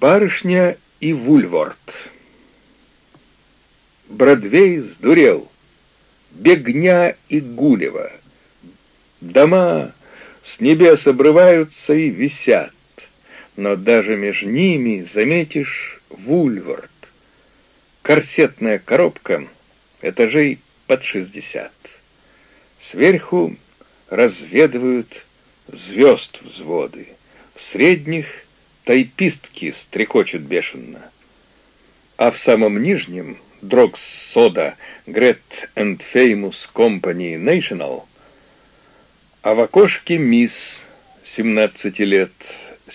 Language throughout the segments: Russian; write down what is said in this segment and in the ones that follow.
Барышня и Вульворд. Бродвей сдурел. Бегня и Гулева. Дома с небес обрываются и висят, но даже между ними заметишь Вульворд. Корсетная коробка, этажей под шестьдесят. Сверху разведывают звезд взводы, в средних тайпистки стрекочут бешено. А в самом нижнем Дрогс Сода Грет and Famous Company National, а в окошке мисс 17 лет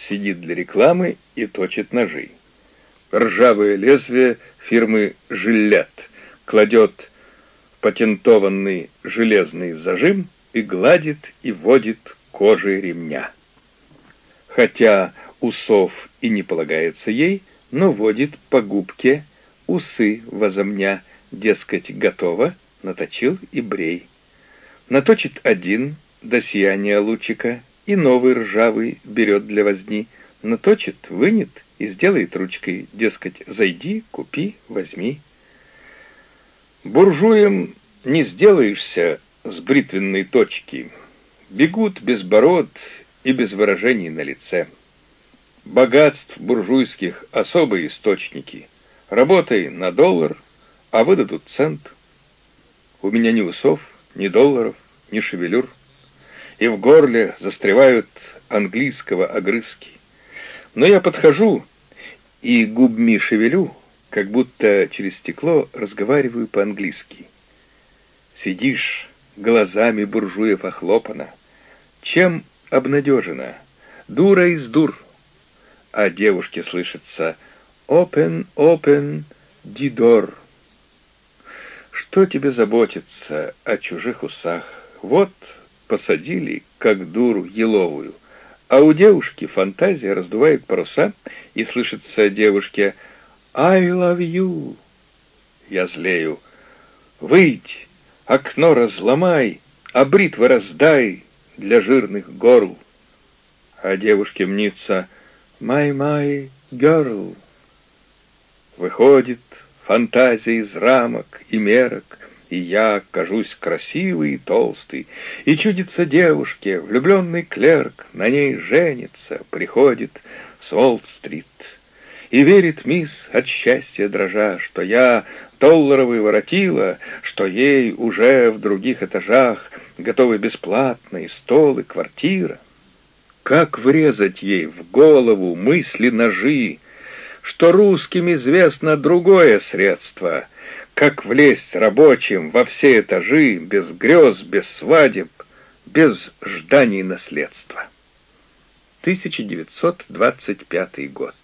сидит для рекламы и точит ножи. Ржавое лезвие фирмы «Жилет» кладет патентованный железный зажим и гладит и водит кожей ремня. Хотя усов и не полагается ей, но водит по губке усы возомня, дескать, готово, наточил и брей. Наточит один до сияния лучика, и новый ржавый берет для возни, наточит, вынет и сделает ручкой, дескать, зайди, купи, возьми. Буржуем не сделаешься с бритвенной точки. Бегут без бород и без выражений на лице. Богатств буржуйских особые источники. Работай на доллар, а выдадут цент. У меня ни усов, ни долларов, ни шевелюр. И в горле застревают английского огрызки. Но я подхожу и губми шевелю, как будто через стекло разговариваю по-английски. Сидишь, глазами буржуев охлопана. Чем обнадежена? Дура из дур а девушке слышится «Open, open, дидор». Что тебе заботиться о чужих усах? Вот посадили, как дуру еловую, а у девушки фантазия раздувает паруса, и слышится девушке «I love you». Я злею. «Выйдь, окно разломай, а бритвы раздай для жирных горл». А девушке мнится My, my girl. Выходит фантазия из рамок и мерок, и я кажусь красивый и толстый, и чудится девушке, влюбленный клерк, на ней женится, приходит с Уолл-стрит. И верит мисс от счастья дрожа, что я долларовый воротила, что ей уже в других этажах готовы бесплатно и стол, и квартира. Как врезать ей в голову мысли ножи, что русским известно другое средство, как влезть рабочим во все этажи, без грез, без свадеб, без жданий наследства. 1925 год.